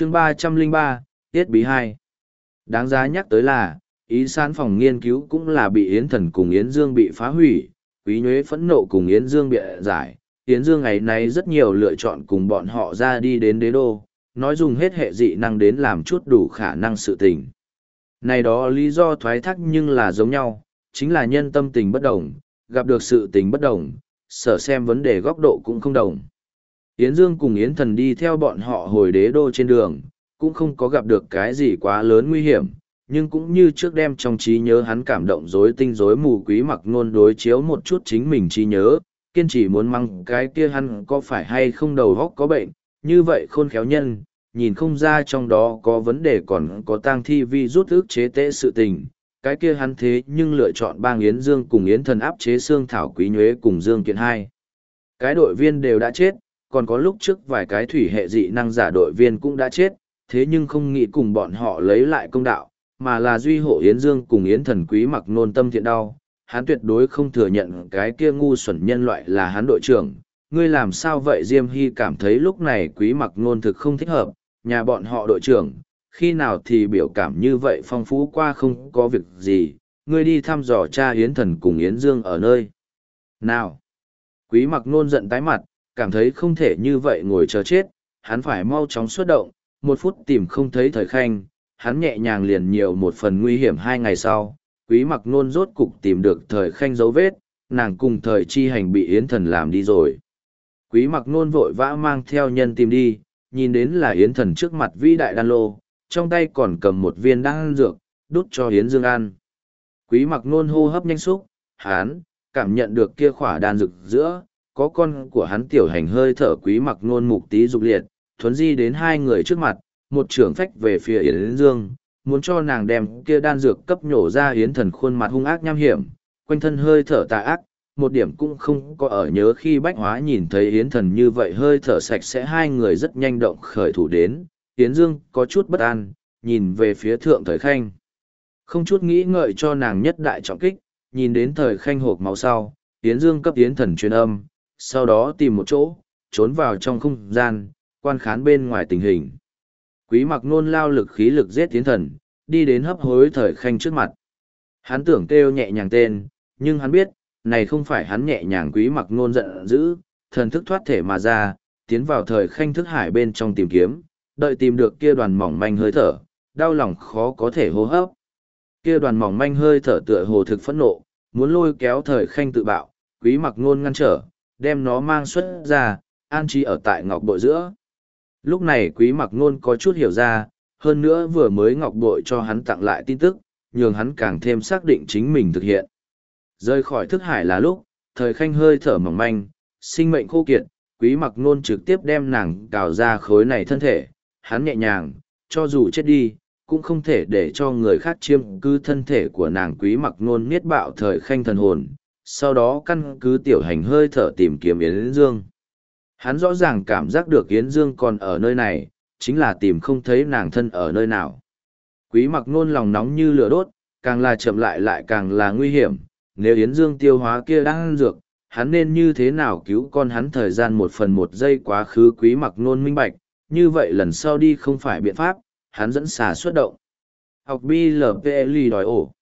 chương ba trăm linh ba, tiết bí hai. Đáng giá nhắc tới là, ý san phòng nghiên cứu cũng là bị yến thần cùng yến dương bị phá hủy, quý nhuế phẫn nộ cùng yến dương bị giải. Yến dương ngày nay rất nhiều lựa chọn cùng bọn họ ra đi đến đế đô, nói dùng hết hệ dị năng đến làm chút đủ khả năng sự tình. Này đó lý do thoái thác nhưng là giống nhau, chính là nhân tâm tình bất đồng, gặp được sự tình bất đồng, sở xem vấn đề góc độ cũng không đồng. Yến Dương cùng Yến Thần đi theo bọn họ hồi đế đô trên đường, cũng không có gặp được cái gì quá lớn nguy hiểm, nhưng cũng như trước đem trong trí nhớ hắn cảm động rối tinh rối mù quý mặc ngôn đối chiếu một chút chính mình trí nhớ, kiên trì muốn măng cái kia hắn có phải hay không đầu góc có bệnh, như vậy khôn khéo nhân, nhìn không ra trong đó có vấn đề còn có tang thi vi rút ước chế tế sự tình. Cái kia hắn thế nhưng lựa chọn bang Yến Dương cùng Yến thần áp chế xương thảo quý nhuế cùng Dương kiện hai. Cái đội viên đều đã chết, còn có lúc trước vài cái thủy hệ dị năng giả đội viên cũng đã chết, thế nhưng không nghĩ cùng bọn họ lấy lại công đạo, mà là duy hộ Yến Dương cùng Yến thần quý mặc nôn tâm thiện đau. Hắn tuyệt đối không thừa nhận cái kia ngu xuẩn nhân loại là hắn đội trưởng. Ngươi làm sao vậy Diêm Hy cảm thấy lúc này quý mặc nôn thực không thích hợp, nhà bọn họ đội trưởng, khi nào thì biểu cảm như vậy phong phú qua không có việc gì, ngươi đi thăm dò cha Yến thần cùng Yến Dương ở nơi. Nào! Quý mặc nôn giận tái mặt, cảm thấy không thể như vậy ngồi chờ chết, hắn phải mau chóng xuất động, một phút tìm không thấy thời khanh, hắn nhẹ nhàng liền nhiều một phần nguy hiểm hai ngày sau, quý mặc nôn rốt cục tìm được thời khanh dấu vết, nàng cùng thời chi hành bị yến thần làm đi rồi. Quý mặc nôn vội vã mang theo nhân tìm đi, nhìn đến là yến thần trước mặt vĩ đại đan lô, trong tay còn cầm một viên đan dược, đút cho yến dương ăn. Quý mặc nôn hô hấp nhanh xúc, hắn, cảm nhận được kia khỏa đan dược giữa, có con của hắn tiểu hành hơi thở quý mặc nôn mục tí dục liệt, thuấn di đến hai người trước mặt, một trưởng phách về phía Yến Dương, muốn cho nàng đem kia đan dược cấp nhổ ra Yến thần khuôn mặt hung ác nham hiểm, quanh thân hơi thở tà ác, một điểm cũng không có ở nhớ khi bách hóa nhìn thấy Yến thần như vậy hơi thở sạch sẽ hai người rất nhanh động khởi thủ đến, Yến Dương có chút bất an, nhìn về phía thượng thời khanh. Không chút nghĩ ngợi cho nàng nhất đại trọng kích, nhìn đến thời khanh hộp máu sau, Yến Dương cấp Yến thần truyền âm, sau đó tìm một chỗ, trốn vào trong không gian, quan khán bên ngoài tình hình. Quý mặc nôn lao lực khí lực giết tiến thần, đi đến hấp hối thời khanh trước mặt. Hắn tưởng kêu nhẹ nhàng tên, nhưng hắn biết, này không phải hắn nhẹ nhàng quý mặc nôn giận dữ, thần thức thoát thể mà ra, tiến vào thời khanh thức hải bên trong tìm kiếm, đợi tìm được kia đoàn mỏng manh hơi thở, đau lòng khó có thể hô hấp. Kia đoàn mỏng manh hơi thở tựa hồ thực phẫn nộ, muốn lôi kéo thời khanh tự bạo, quý mặc nôn ngăn trở, đem nó mang xuất ra, an trí ở tại ngọc bội giữa. Lúc này quý mặc nôn có chút hiểu ra, hơn nữa vừa mới ngọc bội cho hắn tặng lại tin tức, nhường hắn càng thêm xác định chính mình thực hiện. Rơi khỏi thức hải là lúc, thời khanh hơi thở mỏng manh, sinh mệnh khô kiệt, quý mặc nôn trực tiếp đem nàng cào ra khối này thân thể, hắn nhẹ nhàng, cho dù chết đi, cũng không thể để cho người khác chiêm cư thân thể của nàng quý mặc nôn niết bạo thời khanh thần hồn, sau đó căn cứ tiểu hành hơi thở tìm kiếm Yến Dương. Hắn rõ ràng cảm giác được Yến Dương còn ở nơi này, chính là tìm không thấy nàng thân ở nơi nào. Quý mặc nôn lòng nóng như lửa đốt, càng là chậm lại lại càng là nguy hiểm, nếu Yến Dương tiêu hóa kia đang ăn dược, hắn nên như thế nào cứu con hắn thời gian một phần một giây quá khứ quý mặc nôn minh bạch, như vậy lần sau đi không phải biện pháp, hắn dẫn xà xuất động. Học BLPL đòi ổ.